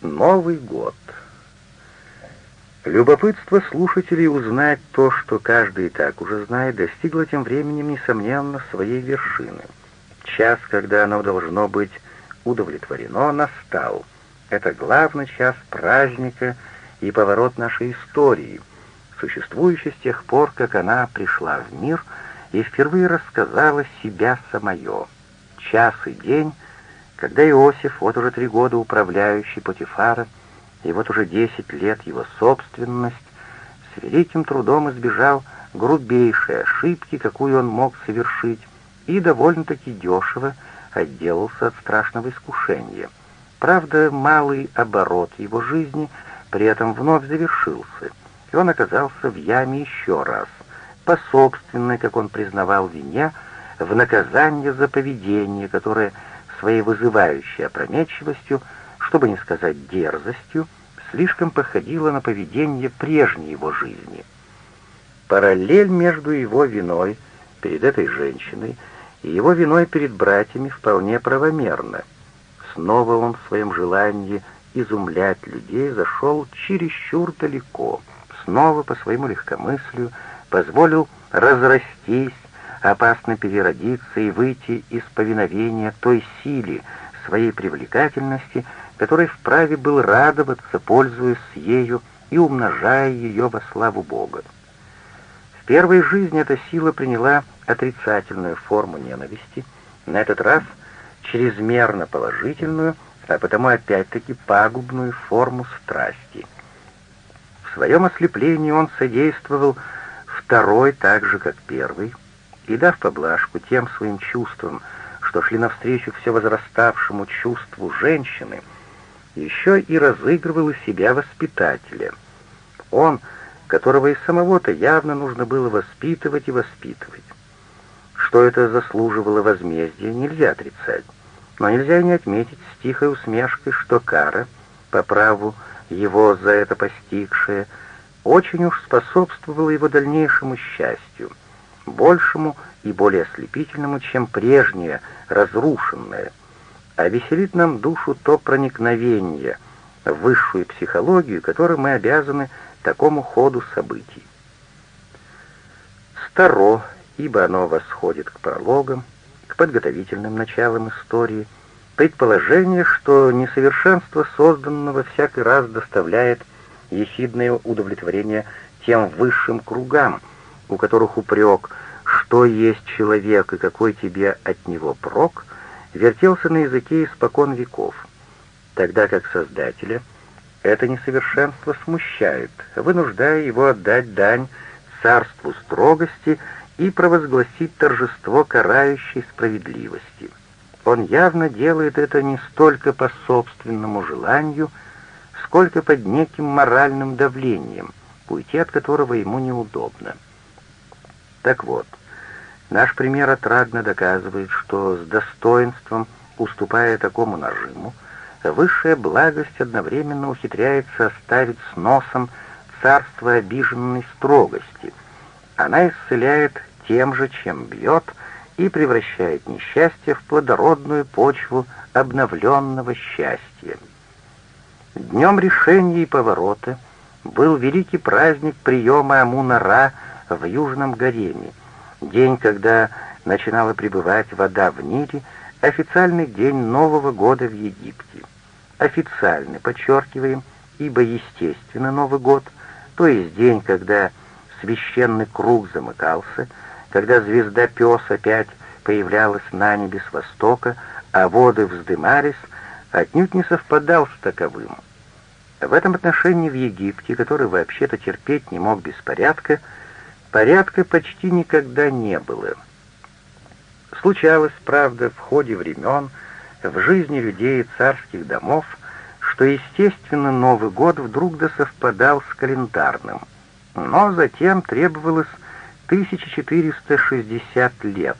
Новый год. Любопытство слушателей узнать то, что каждый и так уже знает, достигло тем временем, несомненно, своей вершины. Час, когда оно должно быть удовлетворено, настал. Это главный час праздника и поворот нашей истории, существующей с тех пор, как она пришла в мир и впервые рассказала себя самое. Час и день — когда Иосиф, вот уже три года управляющий Потифара, и вот уже десять лет его собственность, с великим трудом избежал грубейшей ошибки, какую он мог совершить, и довольно-таки дешево отделался от страшного искушения. Правда, малый оборот его жизни при этом вновь завершился, и он оказался в яме еще раз, по собственной, как он признавал, вине, в наказание за поведение, которое своей вызывающей опрометчивостью, чтобы не сказать дерзостью, слишком походило на поведение прежней его жизни. Параллель между его виной перед этой женщиной и его виной перед братьями вполне правомерна. Снова он в своем желании изумлять людей зашел чересчур далеко, снова по своему легкомыслию позволил разрастись опасно переродиться и выйти из повиновения той силе своей привлекательности, которой вправе был радоваться, пользуясь ею и умножая ее во славу Бога. В первой жизни эта сила приняла отрицательную форму ненависти, на этот раз чрезмерно положительную, а потому опять-таки пагубную форму страсти. В своем ослеплении он содействовал второй так же, как первый, и дав поблажку тем своим чувствам, что шли навстречу все возраставшему чувству женщины, еще и разыгрывал из себя воспитателя. Он, которого и самого-то явно нужно было воспитывать и воспитывать. Что это заслуживало возмездия, нельзя отрицать. Но нельзя не отметить с тихой усмешкой, что кара, по праву его за это постигшая, очень уж способствовала его дальнейшему счастью — большему и более ослепительному, чем прежнее, разрушенное, а веселит нам душу то проникновение в высшую психологию, которой мы обязаны такому ходу событий. Старо, ибо оно восходит к прологам, к подготовительным началам истории, предположение, что несовершенство созданного всякий раз доставляет ехидное удовлетворение тем высшим кругам, у которых упрек, что есть человек и какой тебе от него прок, вертелся на языке испокон веков, тогда как Создателя это несовершенство смущает, вынуждая его отдать дань царству строгости и провозгласить торжество карающей справедливости. Он явно делает это не столько по собственному желанию, сколько под неким моральным давлением, уйти от которого ему неудобно. Так вот, наш пример отрадно доказывает, что с достоинством, уступая такому нажиму, высшая благость одновременно ухитряется оставить с носом царство обиженной строгости. Она исцеляет тем же, чем бьет, и превращает несчастье в плодородную почву обновленного счастья. Днем решения и поворота был великий праздник приема Амуна-Ра в Южном Гареме, день, когда начинала прибывать вода в Ниле, официальный день Нового года в Египте. Официальный, подчеркиваем, ибо естественно Новый год, то есть день, когда священный круг замыкался, когда звезда пес опять появлялась на небе с востока, а воды вздымались, отнюдь не совпадал с таковым. В этом отношении в Египте, который вообще-то терпеть не мог беспорядка, Порядка почти никогда не было. Случалось, правда, в ходе времен, в жизни людей царских домов, что, естественно, Новый год вдруг да совпадал с календарным, но затем требовалось 1460 лет,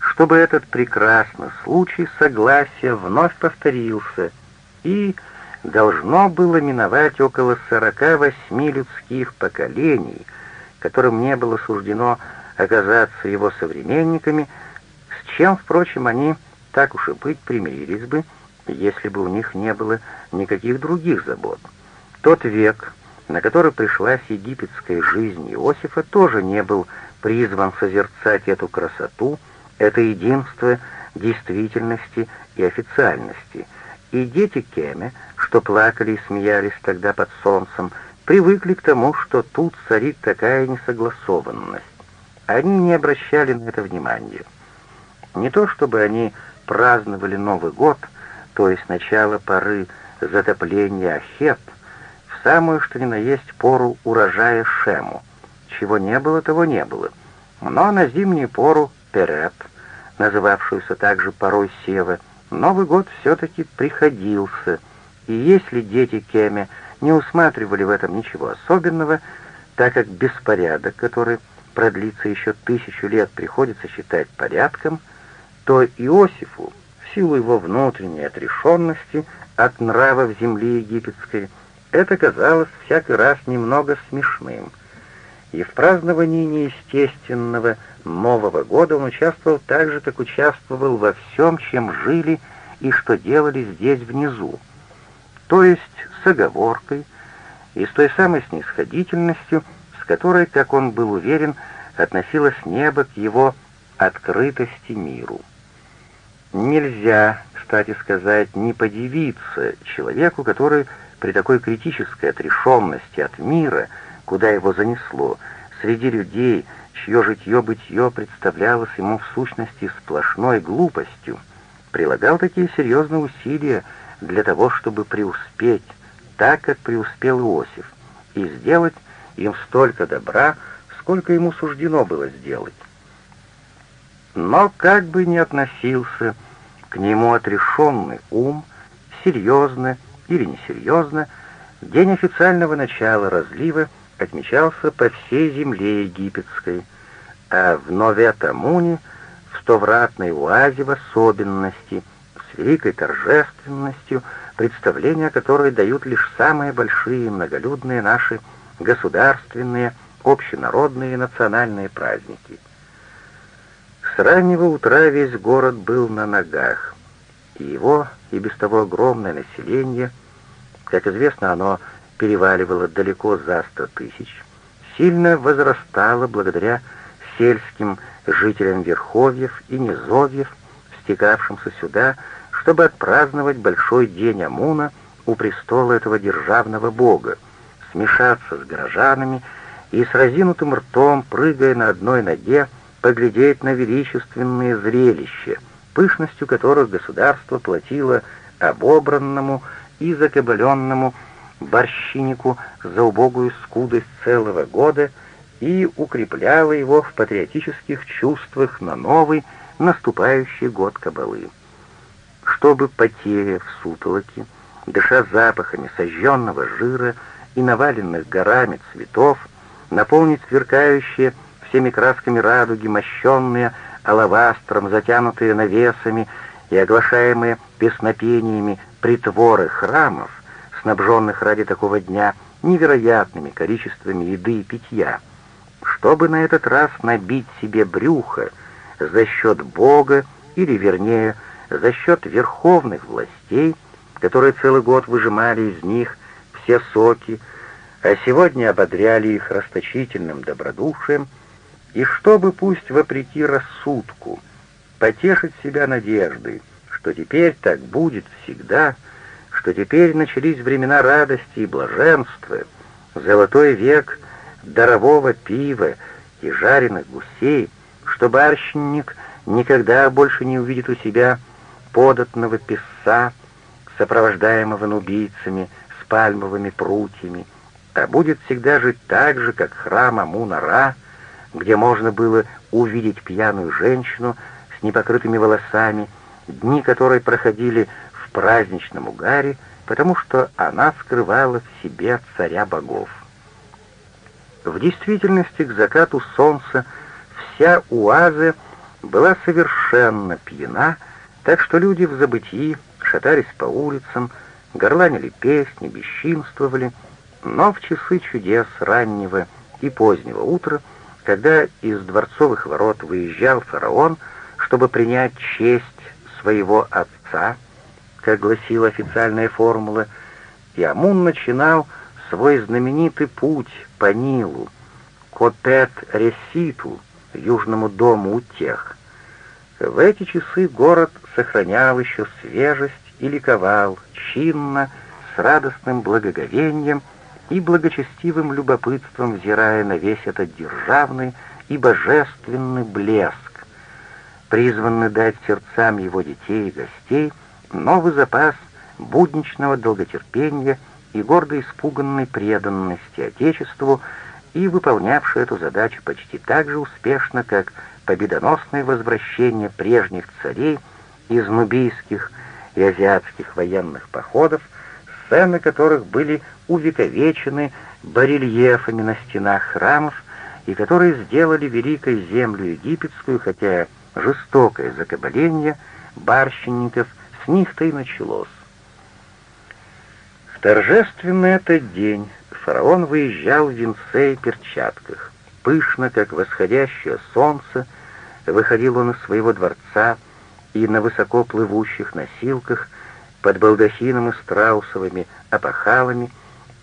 чтобы этот прекрасный случай согласия вновь повторился, и должно было миновать около 48 людских поколений, которым не было суждено оказаться его современниками, с чем, впрочем, они, так уж и быть, примирились бы, если бы у них не было никаких других забот. Тот век, на который пришлась египетская жизнь Иосифа, тоже не был призван созерцать эту красоту, это единство действительности и официальности. И дети Кеме, что плакали и смеялись тогда под солнцем, привыкли к тому, что тут царит такая несогласованность. Они не обращали на это внимания. Не то чтобы они праздновали Новый год, то есть начало поры затопления Ахет, в самую что ни на есть пору урожая Шему. Чего не было, того не было. Но на зимнюю пору Перет, называвшуюся также порой Сева, Новый год все-таки приходился, и если дети Кеме не усматривали в этом ничего особенного, так как беспорядок, который продлится еще тысячу лет, приходится считать порядком, то Иосифу, в силу его внутренней отрешенности от нравов земли египетской, это казалось всякий раз немного смешным. И в праздновании неестественного Нового года он участвовал так же, как участвовал во всем, чем жили и что делали здесь внизу, то есть с оговоркой и с той самой снисходительностью, с которой, как он был уверен, относилось небо к его открытости миру. Нельзя, кстати сказать, не подивиться человеку, который при такой критической отрешенности от мира, куда его занесло, среди людей, чье житье-бытие представлялось ему в сущности сплошной глупостью, прилагал такие серьезные усилия для того, чтобы преуспеть, так как преуспел Иосиф, и сделать им столько добра, сколько ему суждено было сделать. Но как бы ни относился к нему отрешенный ум, серьезно или несерьезно, день официального начала разлива отмечался по всей земле египетской, а в Нове-Тамуне, в Стовратной Уазе в особенности, великой торжественностью, представления которые дают лишь самые большие многолюдные наши государственные общенародные и национальные праздники. С раннего утра весь город был на ногах, и его и без того огромное население, как известно, оно переваливало далеко за сто тысяч, сильно возрастало благодаря сельским жителям Верховьев и Низовьев, стекавшимся сюда, чтобы отпраздновать большой день Амуна у престола этого державного бога, смешаться с горожанами и с разинутым ртом, прыгая на одной ноге, поглядеть на величественные зрелища, пышностью которых государство платило обобранному и закабаленному борщиннику за убогую скудость целого года и укрепляло его в патриотических чувствах на новый наступающий год кабалы. Чтобы потеря в сутолоке, дыша запахами сожженного жира и наваленных горами цветов, наполнить сверкающие всеми красками радуги, мощенные алавастром, затянутые навесами и оглашаемые песнопениями притворы храмов, снабженных ради такого дня невероятными количествами еды и питья, чтобы на этот раз набить себе брюхо за счет Бога, или, вернее, за счет верховных властей, которые целый год выжимали из них все соки, а сегодня ободряли их расточительным добродушием, и чтобы пусть вопреки рассудку потешить себя надеждой, что теперь так будет всегда, что теперь начались времена радости и блаженства, золотой век дарового пива и жареных гусей, что барщинник никогда больше не увидит у себя податного песца, сопровождаемого убийцами с пальмовыми прутьями, а будет всегда жить так же, как храм Амуна-Ра, где можно было увидеть пьяную женщину с непокрытыми волосами, дни которой проходили в праздничном угаре, потому что она скрывала в себе царя богов. В действительности к закату солнца вся Уаза была совершенно пьяна, так что люди в забытии шатались по улицам, горланили песни, бесчинствовали, но в часы чудес раннего и позднего утра, когда из дворцовых ворот выезжал фараон, чтобы принять честь своего отца, как гласила официальная формула, и Амун начинал свой знаменитый путь по Нилу, Копет-Реситу, южному дому у тех. В эти часы город сохранял еще свежесть и ликовал, чинно, с радостным благоговением и благочестивым любопытством взирая на весь этот державный и божественный блеск, призванный дать сердцам его детей и гостей новый запас будничного долготерпения и гордо испуганной преданности Отечеству и выполнявший эту задачу почти так же успешно, как победоносное возвращение прежних царей из нубийских и азиатских военных походов, сцены которых были увековечены барельефами на стенах храмов и которые сделали великой землю египетскую, хотя жестокое закабаление барщинников с них-то и началось. В торжественный этот день фараон выезжал в венце и перчатках. Пышно, как восходящее солнце, выходил он из своего дворца и на высоко плывущих носилках под балдахином и страусовыми опахалами,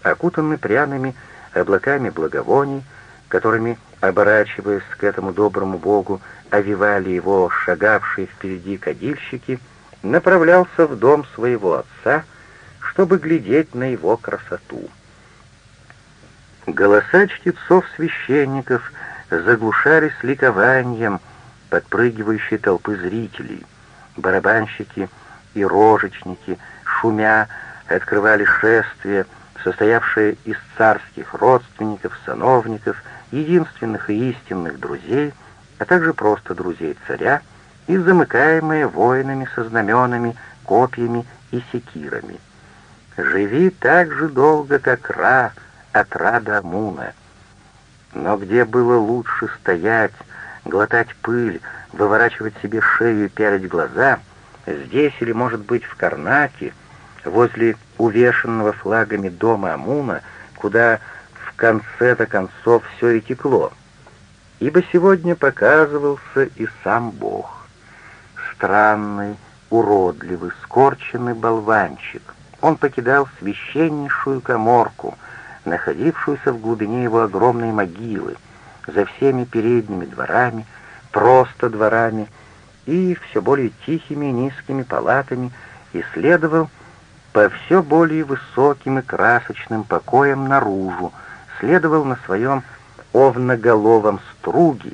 окутанный пряными облаками благовоний, которыми, оборачиваясь к этому доброму богу, овивали его шагавшие впереди кадильщики, направлялся в дом своего отца, чтобы глядеть на его красоту. Голоса чтецов-священников заглушались ликованием подпрыгивающей толпы зрителей. Барабанщики и рожечники, шумя, открывали шествие, состоявшее из царских родственников, сановников, единственных и истинных друзей, а также просто друзей царя, и замыкаемые воинами со знаменами, копьями и секирами. «Живи так же долго, как Ра от Ра до Амуна». Но где было лучше стоять, глотать пыль, выворачивать себе шею и пялить глаза, здесь или, может быть, в Карнаке, возле увешанного флагами дома Амуна, куда в конце-то концов все и текло. Ибо сегодня показывался и сам Бог. Странный, уродливый, скорченный болванчик. Он покидал священнейшую коморку, находившуюся в глубине его огромной могилы, за всеми передними дворами, просто дворами и все более тихими низкими палатами, исследовал по все более высоким и красочным покоям наружу, следовал на своем овноголовом струге,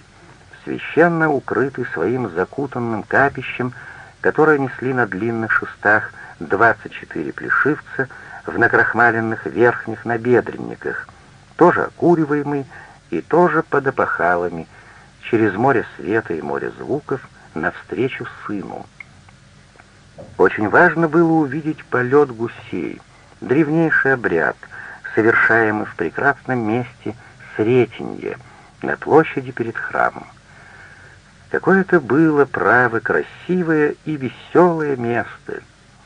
священно укрытый своим закутанным капищем, которое несли на длинных шестах 24 плешивца в накрахмаленных верхних набедренниках, тоже окуриваемый и тоже под опахалами, через море света и море звуков навстречу сыну. Очень важно было увидеть полет гусей, древнейший обряд, совершаемый в прекрасном месте Сретенье, на площади перед храмом. Какое это было, право, красивое и веселое место.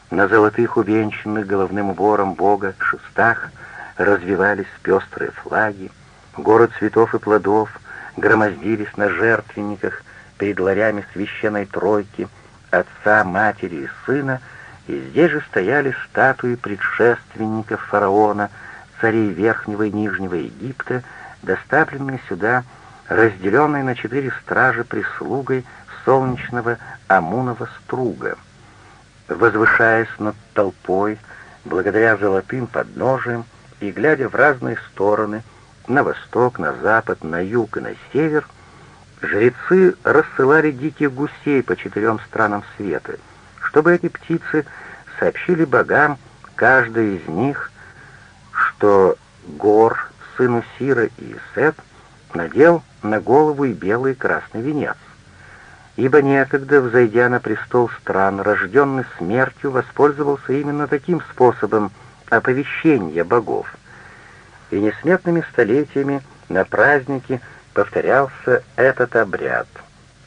На золотых увенчанных головным убором Бога шестах развивались пестрые флаги, город цветов и плодов громоздились на жертвенниках перед ларями священной тройки — отца, матери и сына, и здесь же стояли статуи предшественников фараона, царей Верхнего и Нижнего Египта, доставленные сюда, разделенные на четыре стражи прислугой солнечного Амунова струга. Возвышаясь над толпой, благодаря золотым подножиям и глядя в разные стороны, на восток, на запад, на юг и на север, Жрецы рассылали диких гусей по четырем странам света, чтобы эти птицы сообщили богам, каждый из них, что Гор, сыну Сира и Сет, надел на голову и белый и красный венец. Ибо некогда, взойдя на престол стран, рожденный смертью, воспользовался именно таким способом оповещения богов. И несметными столетиями на праздники – повторялся этот обряд,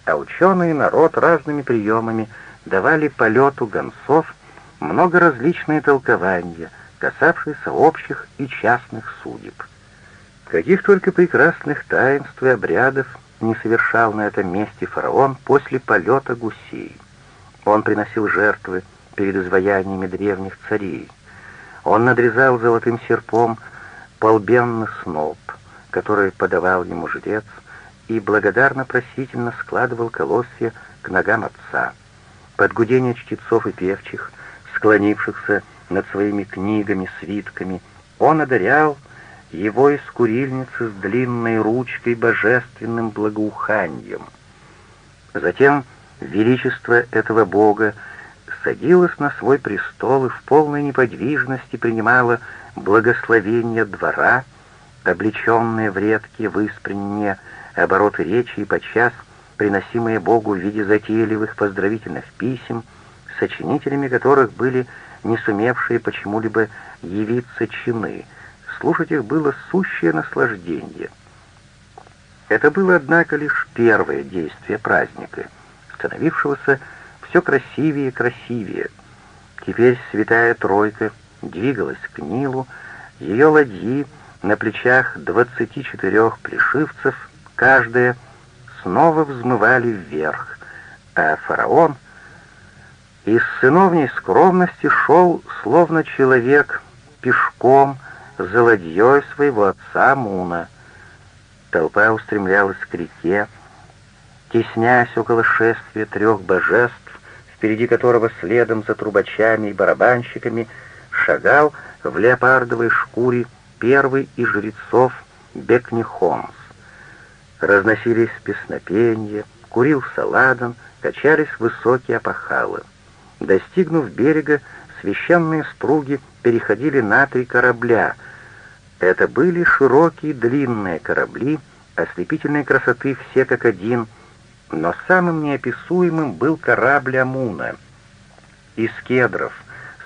а ученые народ разными приемами давали полету гонцов много различные толкования, касавшиеся общих и частных судеб. Каких только прекрасных таинств и обрядов не совершал на этом месте фараон после полета гусей. Он приносил жертвы перед изваяниями древних царей. Он надрезал золотым серпом полбенный сноп, который подавал ему жрец, и благодарно-просительно складывал колосья к ногам отца. Под гудение чтецов и певчих, склонившихся над своими книгами, свитками, он одарял его из курильницы с длинной ручкой божественным благоуханием. Затем величество этого бога садилось на свой престол и в полной неподвижности принимало благословение двора, облеченные в редкие выспренние обороты речи и подчас приносимые Богу в виде затейливых поздравительных писем, сочинителями которых были не сумевшие почему-либо явиться чины. Слушать их было сущее наслаждение. Это было, однако, лишь первое действие праздника, становившегося все красивее и красивее. Теперь святая тройка двигалась к Нилу, ее ладьи на плечах двадцати четырех плешивцев, каждая, снова взмывали вверх, а фараон из сыновней скромности шел, словно человек, пешком, за ладьей своего отца Муна. Толпа устремлялась к реке, теснясь около шествия трех божеств, впереди которого следом за трубачами и барабанщиками шагал в леопардовой шкуре первый из жрецов Бекнихомс. Разносились песнопения, курил саладан, качались высокие опахалы. Достигнув берега, священные спруги переходили на три корабля. Это были широкие длинные корабли, ослепительной красоты все как один, но самым неописуемым был корабль Амуна. Из кедров,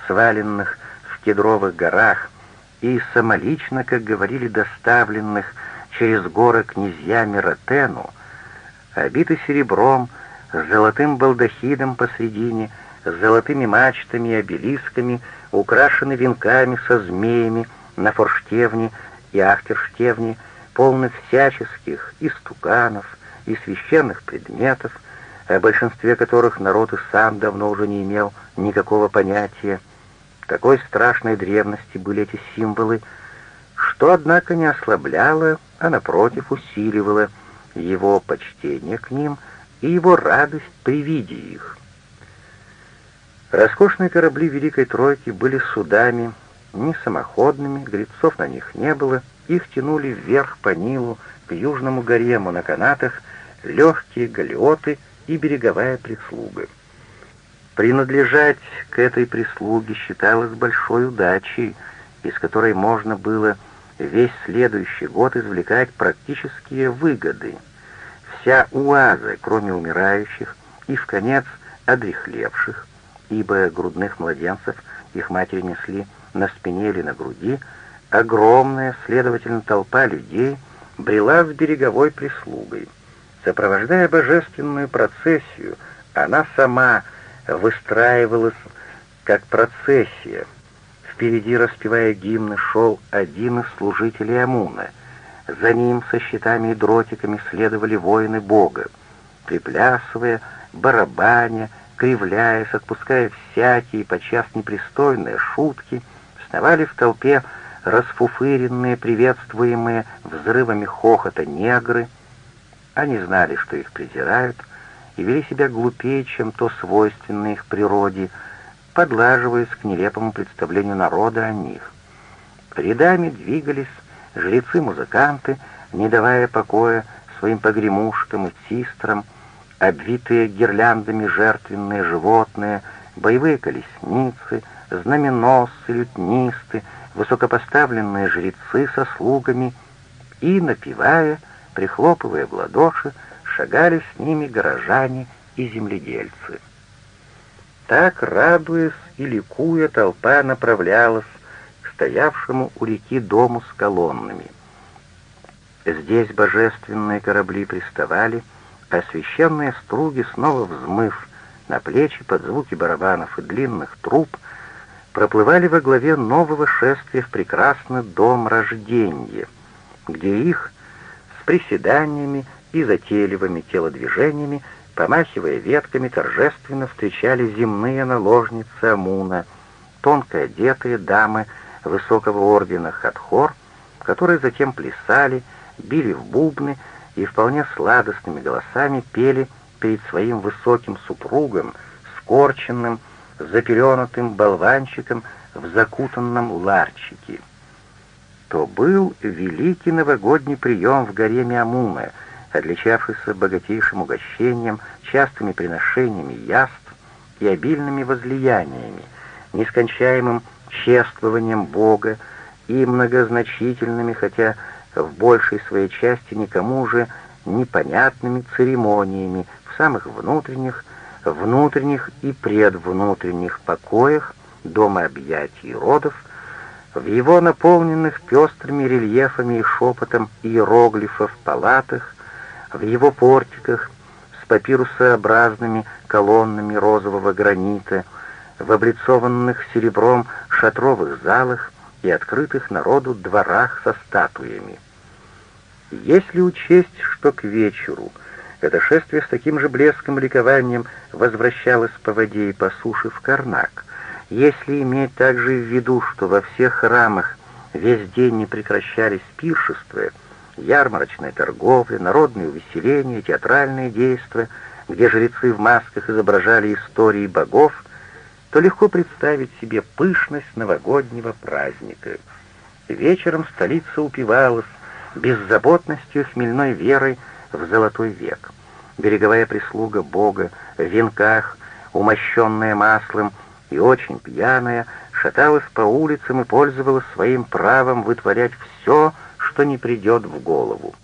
сваленных в кедровых горах, и самолично, как говорили, доставленных через горы князьями Ротену, обиты серебром, с золотым балдахидом посредине, с золотыми мачтами и обелисками, украшены венками со змеями на форштевне и ахтерштевне, полны всяческих истуканов и священных предметов, о большинстве которых народ и сам давно уже не имел никакого понятия. Такой страшной древности были эти символы, что, однако, не ослабляло, а, напротив, усиливало его почтение к ним и его радость при виде их. Роскошные корабли Великой Тройки были судами не самоходными, гребцов на них не было, их тянули вверх по Нилу к южному гарему на канатах легкие галеоты и береговая прислуга. Принадлежать к этой прислуге считалось большой удачей, из которой можно было весь следующий год извлекать практические выгоды. Вся уаза, кроме умирающих и, в конец, одрехлевших, ибо грудных младенцев их матери несли на спине или на груди, огромная, следовательно, толпа людей брела с береговой прислугой. Сопровождая божественную процессию, она сама выстраивалась как процессия — Впереди, распевая гимны, шел один из служителей Амуна. За ним со щитами и дротиками следовали воины Бога. Приплясывая, барабаня, кривляясь, отпуская всякие, подчас непристойные шутки, сновали в толпе расфуфыренные, приветствуемые взрывами хохота негры. Они знали, что их презирают, и вели себя глупее, чем то свойственное их природе — подлаживаясь к нелепому представлению народа о них. Рядами двигались жрецы-музыканты, не давая покоя своим погремушкам и систрам, обвитые гирляндами жертвенные животные, боевые колесницы, знаменосцы, лютнисты, высокопоставленные жрецы со слугами и, напевая, прихлопывая в ладоши, шагали с ними горожане и земледельцы. Так, радуясь и ликуя, толпа направлялась к стоявшему у реки дому с колоннами. Здесь божественные корабли приставали, а священные струги, снова взмыв на плечи под звуки барабанов и длинных труб, проплывали во главе нового шествия в прекрасный дом рождения, где их с приседаниями и затейливыми телодвижениями помахивая ветками, торжественно встречали земные наложницы Амуна, тонко одетые дамы высокого ордена Хатхор, которые затем плясали, били в бубны и вполне сладостными голосами пели перед своим высоким супругом, скорченным, запеленутым болванчиком в закутанном ларчике. То был великий новогодний прием в горе Миамуна, отличавшийся богатейшим угощением, частыми приношениями яств и обильными возлияниями, нескончаемым чествованием Бога и многозначительными, хотя в большей своей части никому же непонятными церемониями в самых внутренних, внутренних и предвнутренних покоях дома объятий родов, в его наполненных пестрыми рельефами и шепотом иероглифов палатах, в его портиках с папирусообразными колоннами розового гранита, в облицованных серебром шатровых залах и открытых народу дворах со статуями. Если учесть, что к вечеру это шествие с таким же блеском и ликованием возвращалось по воде и по суше в Карнак, если иметь также в виду, что во всех храмах весь день не прекращались пиршества, ярмарочная торговля, народные увеселения, театральные действия, где жрецы в масках изображали истории богов, то легко представить себе пышность новогоднего праздника. Вечером столица упивалась беззаботностью хмельной верой в золотой век. Береговая прислуга Бога в венках, умощенная маслом и очень пьяная, шаталась по улицам и пользовалась своим правом вытворять все, что не придет в голову.